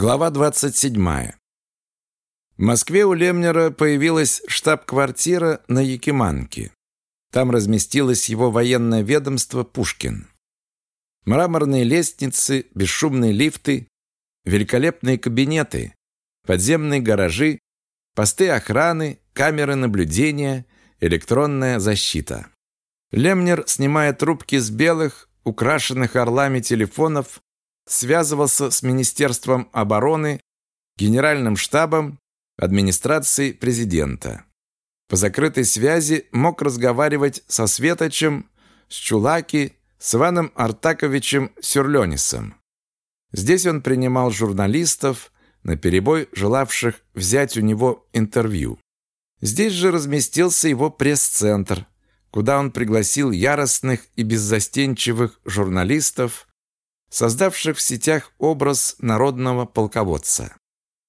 Глава 27. В Москве у Лемнера появилась штаб-квартира на Якиманке. Там разместилось его военное ведомство «Пушкин». Мраморные лестницы, бесшумные лифты, великолепные кабинеты, подземные гаражи, посты охраны, камеры наблюдения, электронная защита. Лемнер, снимая трубки с белых, украшенных орлами телефонов, связывался с Министерством обороны, Генеральным штабом, администрацией президента. По закрытой связи мог разговаривать со Светочем, с Чулаки, с Иваном Артаковичем Сюрленисом. Здесь он принимал журналистов, наперебой желавших взять у него интервью. Здесь же разместился его пресс-центр, куда он пригласил яростных и беззастенчивых журналистов, создавших в сетях образ народного полководца.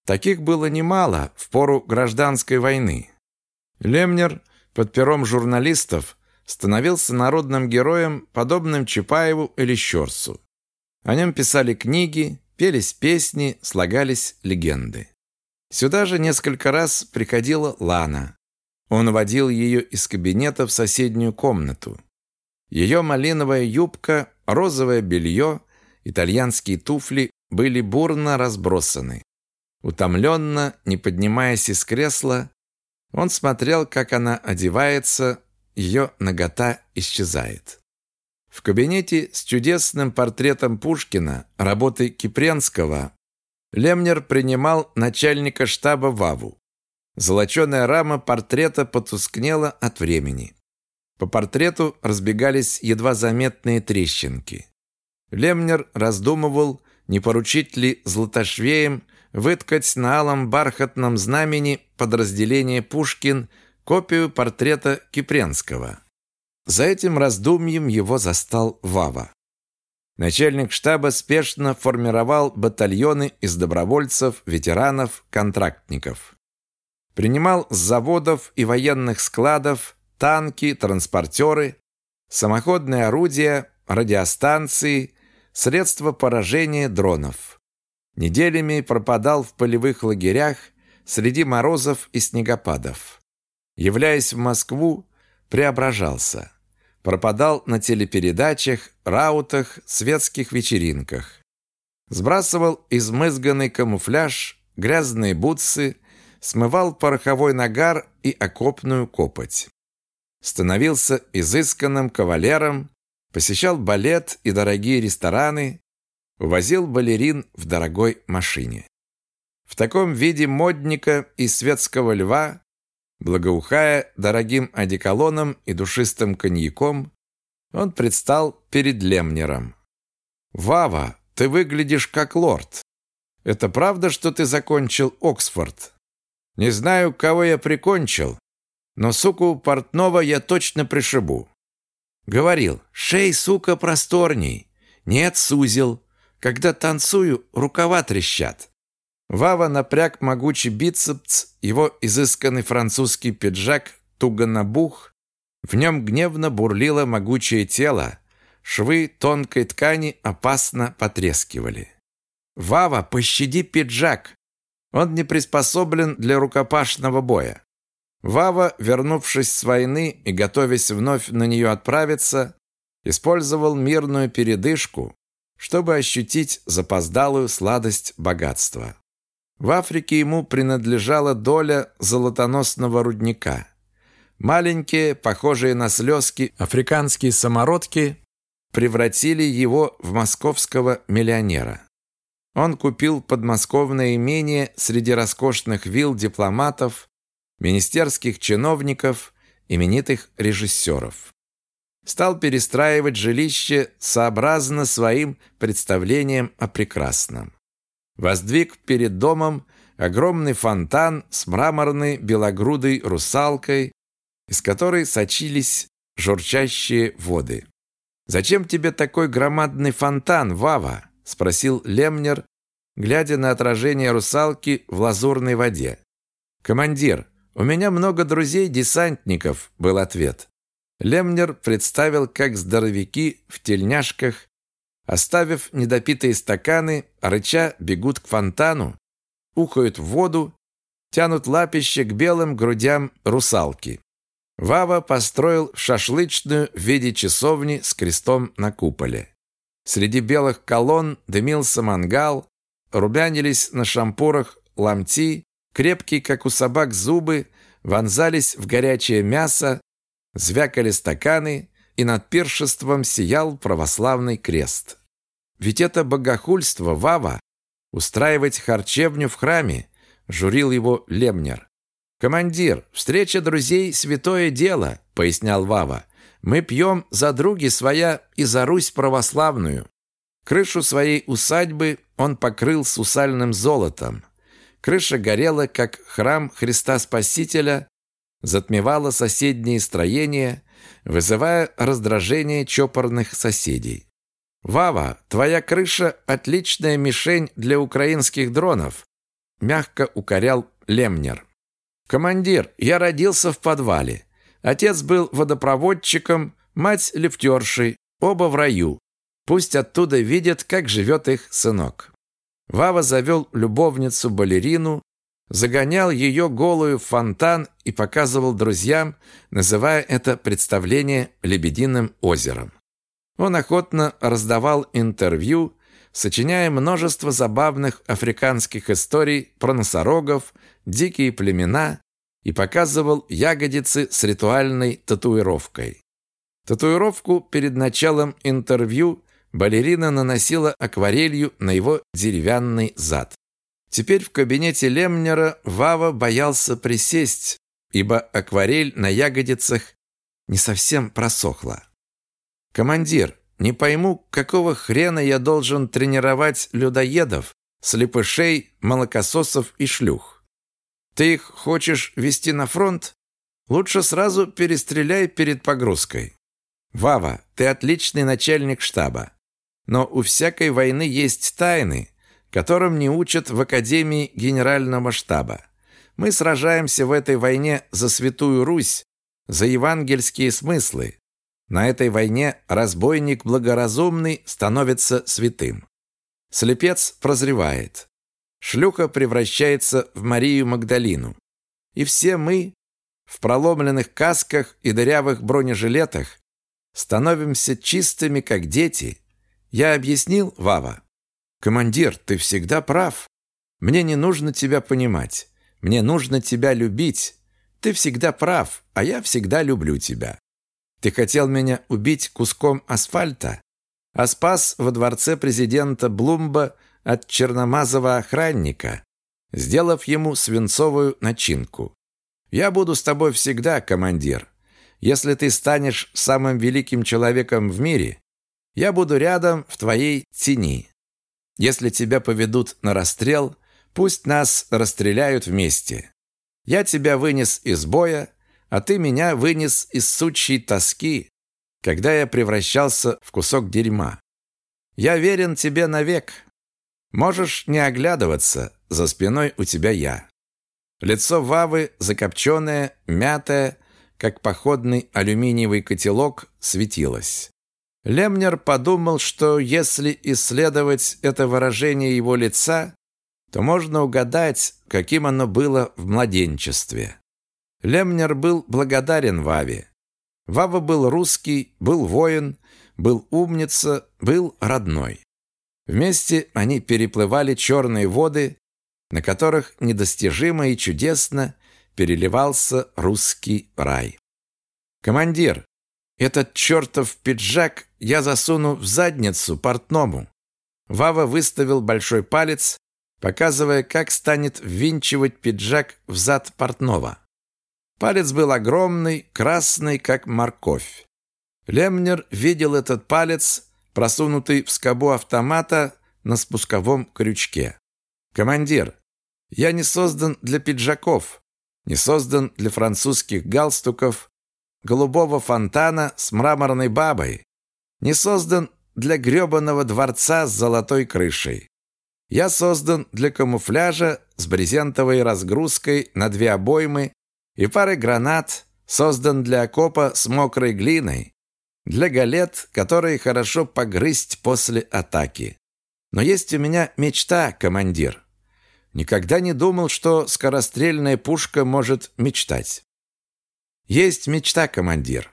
Таких было немало в пору гражданской войны. Лемнер под пером журналистов становился народным героем, подобным Чапаеву или Щерсу. О нем писали книги, пелись песни, слагались легенды. Сюда же несколько раз приходила Лана. Он водил ее из кабинета в соседнюю комнату. Ее малиновая юбка, розовое белье, Итальянские туфли были бурно разбросаны. Утомленно, не поднимаясь из кресла, он смотрел, как она одевается, ее нагота исчезает. В кабинете с чудесным портретом Пушкина, работы Кипренского, Лемнер принимал начальника штаба Ваву. Золоченая рама портрета потускнела от времени. По портрету разбегались едва заметные трещинки. Лемнер раздумывал, не поручить ли златошвеям выткать на алом бархатном знамени подразделение Пушкин копию портрета Кипренского. За этим раздумьем его застал Вава. Начальник штаба спешно формировал батальоны из добровольцев, ветеранов, контрактников. Принимал с заводов и военных складов танки, транспортеры, самоходные орудия, радиостанции, средства поражения дронов. Неделями пропадал в полевых лагерях среди морозов и снегопадов. Являясь в Москву, преображался. Пропадал на телепередачах, раутах, светских вечеринках. Сбрасывал измызганный камуфляж, грязные бутсы, смывал пороховой нагар и окопную копоть. Становился изысканным кавалером, посещал балет и дорогие рестораны, увозил балерин в дорогой машине. В таком виде модника и светского льва, благоухая дорогим одеколоном и душистым коньяком, он предстал перед Лемнером. «Вава, ты выглядишь как лорд. Это правда, что ты закончил Оксфорд? Не знаю, кого я прикончил, но суку портного я точно пришибу. Говорил, шей, сука, просторней. Нет, сузил. Когда танцую, рукава трещат. Вава напряг могучий бицепс, его изысканный французский пиджак туго набух. В нем гневно бурлило могучее тело. Швы тонкой ткани опасно потрескивали. «Вава, пощади пиджак! Он не приспособлен для рукопашного боя. Вава, вернувшись с войны и готовясь вновь на нее отправиться, использовал мирную передышку, чтобы ощутить запоздалую сладость богатства. В Африке ему принадлежала доля золотоносного рудника. Маленькие, похожие на слезки, африканские самородки превратили его в московского миллионера. Он купил подмосковное имение среди роскошных вилл дипломатов, министерских чиновников, именитых режиссеров. Стал перестраивать жилище сообразно своим представлениям о прекрасном. Воздвиг перед домом огромный фонтан с мраморной белогрудой русалкой, из которой сочились журчащие воды. «Зачем тебе такой громадный фонтан, Вава?» – спросил Лемнер, глядя на отражение русалки в лазурной воде. «Командир, «У меня много друзей-десантников», — был ответ. Лемнер представил, как здоровяки в тельняшках Оставив недопитые стаканы, рыча бегут к фонтану, ухают в воду, тянут лапище к белым грудям русалки. Вава построил шашлычную в виде часовни с крестом на куполе. Среди белых колонн дымился мангал, рубянились на шампурах ломти, крепкие, как у собак, зубы вонзались в горячее мясо, звякали стаканы, и над пиршеством сиял православный крест. Ведь это богохульство, Вава, устраивать харчевню в храме, журил его Лемнер. «Командир, встреча друзей – святое дело», – пояснял Вава. «Мы пьем за други своя и за Русь православную». Крышу своей усадьбы он покрыл сусальным золотом. Крыша горела, как храм Христа Спасителя, затмевала соседние строения, вызывая раздражение чопорных соседей. «Вава, твоя крыша – отличная мишень для украинских дронов», – мягко укорял Лемнер. «Командир, я родился в подвале. Отец был водопроводчиком, мать – лифтершей, оба в раю. Пусть оттуда видят, как живет их сынок». Вава завел любовницу-балерину, загонял ее голую в фонтан и показывал друзьям, называя это представление «Лебединым озером». Он охотно раздавал интервью, сочиняя множество забавных африканских историй про носорогов, дикие племена и показывал ягодицы с ритуальной татуировкой. Татуировку перед началом интервью балерина наносила акварелью на его деревянный зад. Теперь в кабинете Лемнера Вава боялся присесть, ибо акварель на ягодицах не совсем просохла. «Командир, не пойму, какого хрена я должен тренировать людоедов, слепышей, молокососов и шлюх? Ты их хочешь вести на фронт? Лучше сразу перестреляй перед погрузкой. Вава, ты отличный начальник штаба. Но у всякой войны есть тайны, которым не учат в Академии Генерального штаба. Мы сражаемся в этой войне за Святую Русь, за евангельские смыслы, на этой войне разбойник благоразумный становится святым. Слепец прозревает. Шлюха превращается в Марию Магдалину. И все мы в проломленных касках и дырявых бронежилетах становимся чистыми, как дети. Я объяснил, Вава? Командир, ты всегда прав. Мне не нужно тебя понимать. Мне нужно тебя любить. Ты всегда прав, а я всегда люблю тебя. Ты хотел меня убить куском асфальта, а спас во дворце президента Блумба от черномазого охранника, сделав ему свинцовую начинку. Я буду с тобой всегда, командир. Если ты станешь самым великим человеком в мире, я буду рядом в твоей тени. Если тебя поведут на расстрел, пусть нас расстреляют вместе. Я тебя вынес из боя, а ты меня вынес из сучьей тоски, когда я превращался в кусок дерьма. Я верен тебе навек. Можешь не оглядываться, за спиной у тебя я. Лицо Вавы, закопченное, мятое, как походный алюминиевый котелок, светилось. Лемнер подумал, что если исследовать это выражение его лица, то можно угадать, каким оно было в младенчестве. Лемнер был благодарен Ваве. Вава был русский, был воин, был умница, был родной. Вместе они переплывали черные воды, на которых недостижимо и чудесно переливался русский рай. «Командир, этот чертов пиджак я засуну в задницу портному». Вава выставил большой палец, показывая, как станет ввинчивать пиджак в зад портного. Палец был огромный, красный, как морковь. Лемнер видел этот палец, просунутый в скобу автомата на спусковом крючке. «Командир, я не создан для пиджаков, не создан для французских галстуков, голубого фонтана с мраморной бабой, не создан для грёбаного дворца с золотой крышей. Я создан для камуфляжа с брезентовой разгрузкой на две обоймы и пары гранат, создан для окопа с мокрой глиной, для галет, которые хорошо погрызть после атаки. Но есть у меня мечта, командир. Никогда не думал, что скорострельная пушка может мечтать. Есть мечта, командир.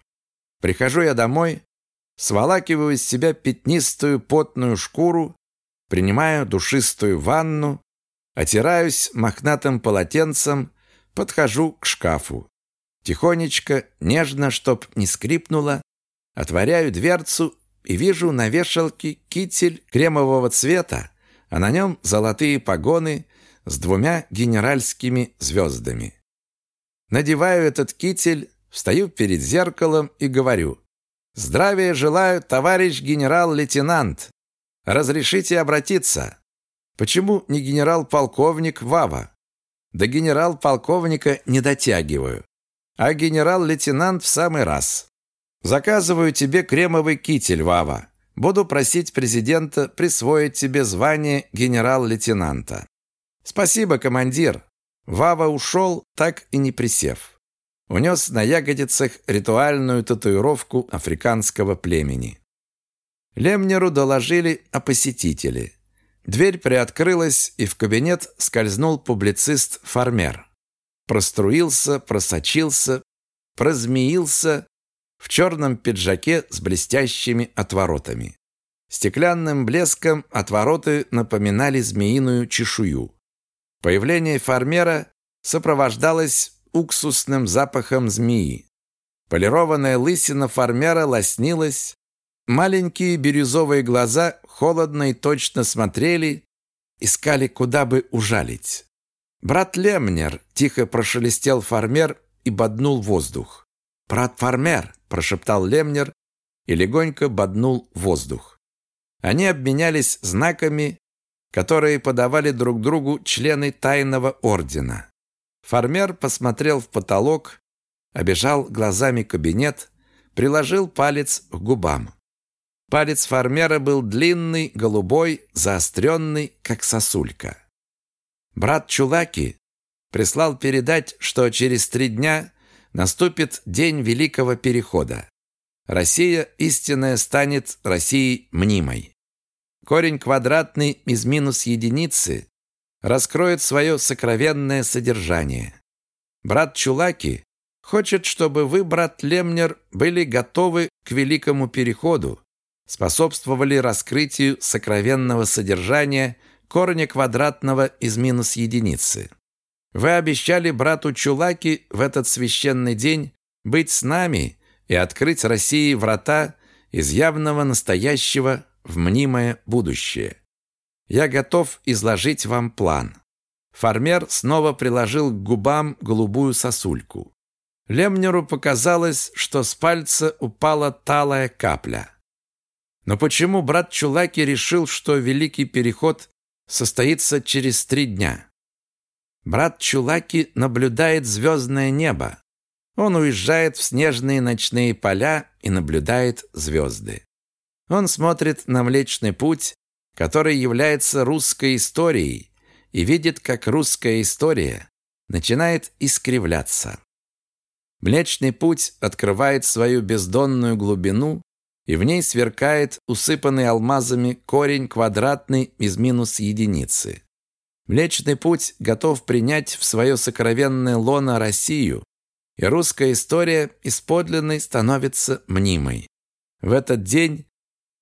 Прихожу я домой, сволакиваю из себя пятнистую потную шкуру, принимаю душистую ванну, отираюсь мохнатым полотенцем, подхожу к шкафу. Тихонечко, нежно, чтоб не скрипнуло, отворяю дверцу и вижу на вешалке китель кремового цвета, а на нем золотые погоны с двумя генеральскими звездами. Надеваю этот китель, встаю перед зеркалом и говорю «Здравия желаю, товарищ генерал-лейтенант! Разрешите обратиться? Почему не генерал-полковник Вава? До генерал-полковника не дотягиваю, а генерал-лейтенант в самый раз. Заказываю тебе кремовый китель, Вава. Буду просить президента присвоить тебе звание генерал-лейтенанта. Спасибо, командир. Вава ушел, так и не присев. Унес на ягодицах ритуальную татуировку африканского племени. Лемнеру доложили о посетителе. Дверь приоткрылась, и в кабинет скользнул публицист Фармер. Проструился, просочился, прозмеился в черном пиджаке с блестящими отворотами. Стеклянным блеском отвороты напоминали змеиную чешую. Появление фармера сопровождалось уксусным запахом змеи. Полированная лысина фармера лоснилась, маленькие бирюзовые глаза холодно и точно смотрели, искали, куда бы ужалить. «Брат Лемнер!» – тихо прошелестел фармер и боднул воздух. «Брат Фармер!» – прошептал Лемнер и легонько боднул воздух. Они обменялись знаками, которые подавали друг другу члены тайного ордена. Фармер посмотрел в потолок, обежал глазами кабинет, приложил палец к губам. Палец фармера был длинный, голубой, заостренный, как сосулька. Брат Чулаки прислал передать, что через три дня наступит день Великого Перехода. Россия истинная станет Россией мнимой. Корень квадратный из минус единицы раскроет свое сокровенное содержание. Брат Чулаки хочет, чтобы вы, брат Лемнер, были готовы к Великому Переходу, способствовали раскрытию сокровенного содержания корня квадратного из минус единицы. Вы обещали брату Чулаки в этот священный день быть с нами и открыть России врата из явного настоящего в мнимое будущее. Я готов изложить вам план. Фармер снова приложил к губам голубую сосульку. Лемнеру показалось, что с пальца упала талая капля. Но почему брат Чулаки решил, что Великий Переход состоится через три дня? Брат Чулаки наблюдает звездное небо. Он уезжает в снежные ночные поля и наблюдает звезды. Он смотрит на Млечный Путь, который является русской историей, и видит, как русская история начинает искривляться. Млечный Путь открывает свою бездонную глубину, и в ней сверкает усыпанный алмазами корень квадратный из минус единицы. Млечный Путь готов принять в свое сокровенное лоно Россию, и русская история из подлинной становится мнимой. В этот день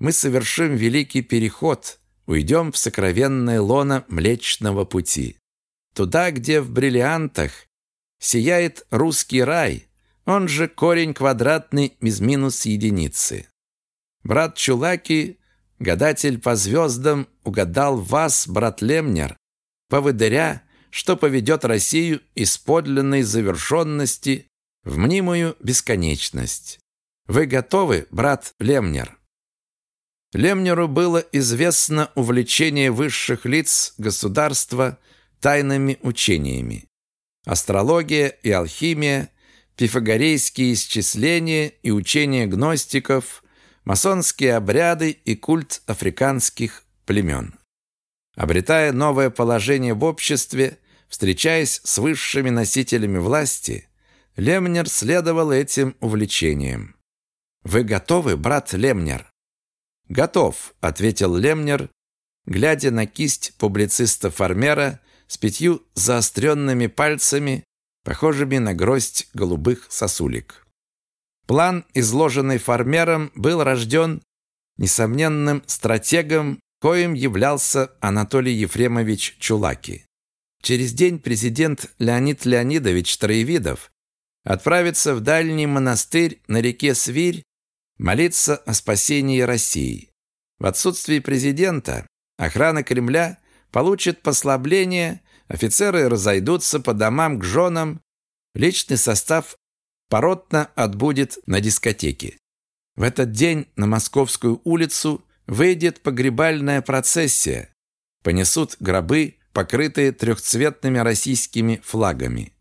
мы совершим великий переход, уйдем в сокровенное лоно Млечного Пути. Туда, где в бриллиантах сияет русский рай, он же корень квадратный из минус единицы. Брат Чулаки, гадатель по звездам, угадал вас, брат Лемнер, поводыря, что поведет Россию из подлинной завершенности в мнимую бесконечность. Вы готовы, брат Лемнер? Лемнеру было известно увлечение высших лиц государства тайными учениями. Астрология и алхимия, пифагорейские исчисления и учения гностиков, масонские обряды и культ африканских племен. Обретая новое положение в обществе, встречаясь с высшими носителями власти, Лемнер следовал этим увлечениям. Вы готовы, брат Лемнер? Готов, ответил Лемнер, глядя на кисть публициста Фармера с пятью заостренными пальцами, похожими на гроздь голубых сосулек. План, изложенный Фармером, был рожден несомненным стратегом, коим являлся Анатолий Ефремович Чулаки. Через день президент Леонид Леонидович Троевидов отправится в дальний монастырь на реке Свирь молиться о спасении России. В отсутствие президента охрана Кремля получит послабление, офицеры разойдутся по домам к женам, личный состав поротно отбудет на дискотеке. В этот день на Московскую улицу выйдет погребальная процессия. Понесут гробы, покрытые трехцветными российскими флагами.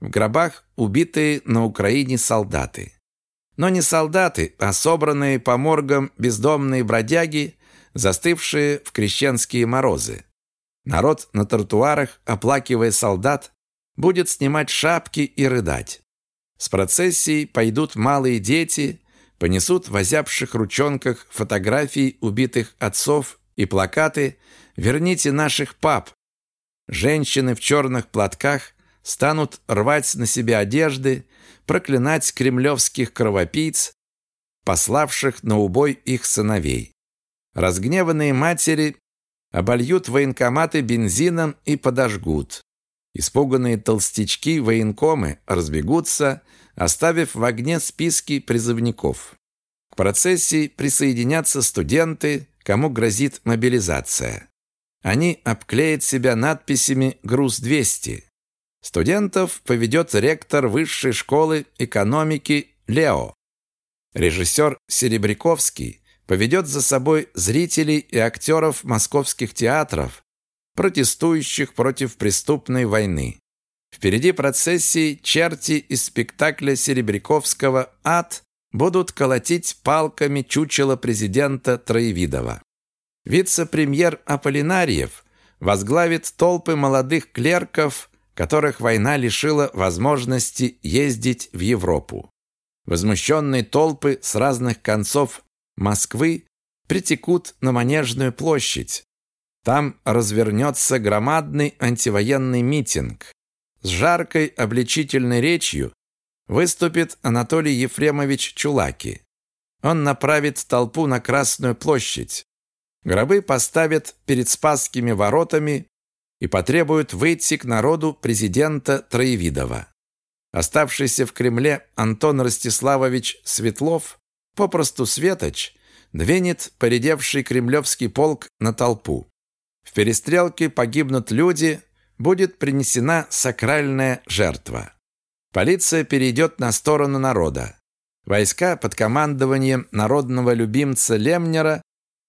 В гробах убитые на Украине солдаты. Но не солдаты, а собранные по моргам бездомные бродяги, застывшие в крещенские морозы. Народ на тротуарах, оплакивая солдат, будет снимать шапки и рыдать. С процессией пойдут малые дети, понесут в озябших ручонках фотографии убитых отцов и плакаты «Верните наших пап». Женщины в черных платках станут рвать на себе одежды, проклинать кремлевских кровопийц, пославших на убой их сыновей. Разгневанные матери обольют военкоматы бензином и подожгут. Испуганные толстячки военкомы разбегутся, оставив в огне списки призывников. К процессии присоединятся студенты, кому грозит мобилизация. Они обклеят себя надписями «Груз-200». Студентов поведет ректор высшей школы экономики Лео. Режиссер Серебряковский поведет за собой зрителей и актеров московских театров, протестующих против преступной войны. Впереди процессии черти из спектакля Серебряковского «Ад» будут колотить палками чучело президента Троевидова. Вице-премьер Аполлинариев возглавит толпы молодых клерков которых война лишила возможности ездить в Европу. Возмущенные толпы с разных концов Москвы притекут на Манежную площадь. Там развернется громадный антивоенный митинг. С жаркой обличительной речью выступит Анатолий Ефремович Чулаки. Он направит толпу на Красную площадь. Гробы поставят перед Спасскими воротами и потребуют выйти к народу президента Троевидова. Оставшийся в Кремле Антон Ростиславович Светлов, попросту Светоч, двинет поредевший кремлевский полк на толпу. В перестрелке погибнут люди, будет принесена сакральная жертва. Полиция перейдет на сторону народа. Войска под командованием народного любимца Лемнера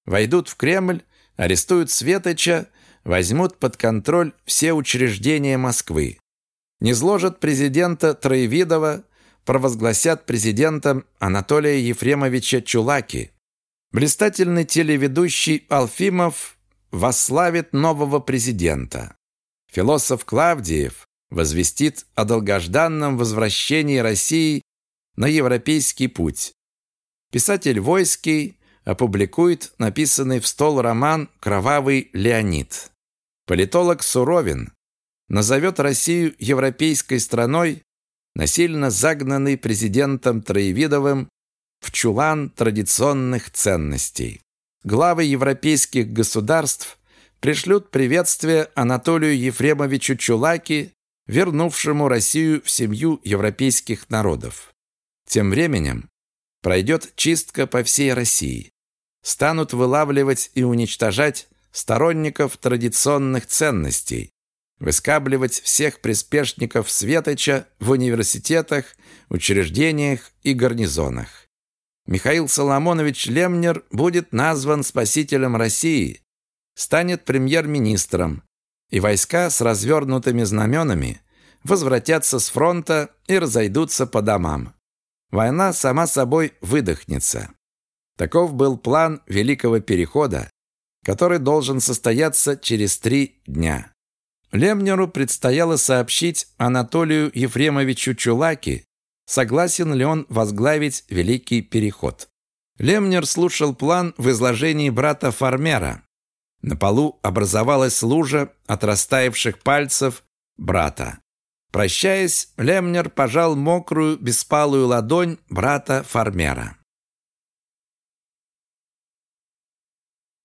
войдут в Кремль, арестуют Светоча возьмут под контроль все учреждения Москвы. Не зложат президента Троевидова, провозгласят президентом Анатолия Ефремовича Чулаки. Блистательный телеведущий Алфимов восславит нового президента. Философ Клавдиев возвестит о долгожданном возвращении России на европейский путь. Писатель Войский опубликует написанный в стол роман «Кровавый Леонид». Политолог Суровин назовет Россию европейской страной, насильно загнанной президентом Троевидовым в чулан традиционных ценностей. Главы европейских государств пришлют приветствие Анатолию Ефремовичу Чулаки, вернувшему Россию в семью европейских народов. Тем временем пройдет чистка по всей России. Станут вылавливать и уничтожать сторонников традиционных ценностей, выскабливать всех приспешников Светоча в университетах, учреждениях и гарнизонах. Михаил Соломонович Лемнер будет назван спасителем России, станет премьер-министром, и войска с развернутыми знаменами возвратятся с фронта и разойдутся по домам. Война сама собой выдохнется. Таков был план Великого Перехода, который должен состояться через три дня. Лемнеру предстояло сообщить Анатолию Ефремовичу Чулаки согласен ли он возглавить Великий Переход. Лемнер слушал план в изложении брата Фармера. На полу образовалась лужа от растаявших пальцев брата. Прощаясь, Лемнер пожал мокрую, беспалую ладонь брата Фармера.